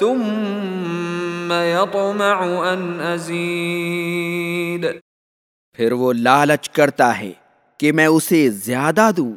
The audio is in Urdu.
ثم يطمع ان ازید پھر وہ لالچ کرتا ہے کہ میں اسے زیادہ دوں۔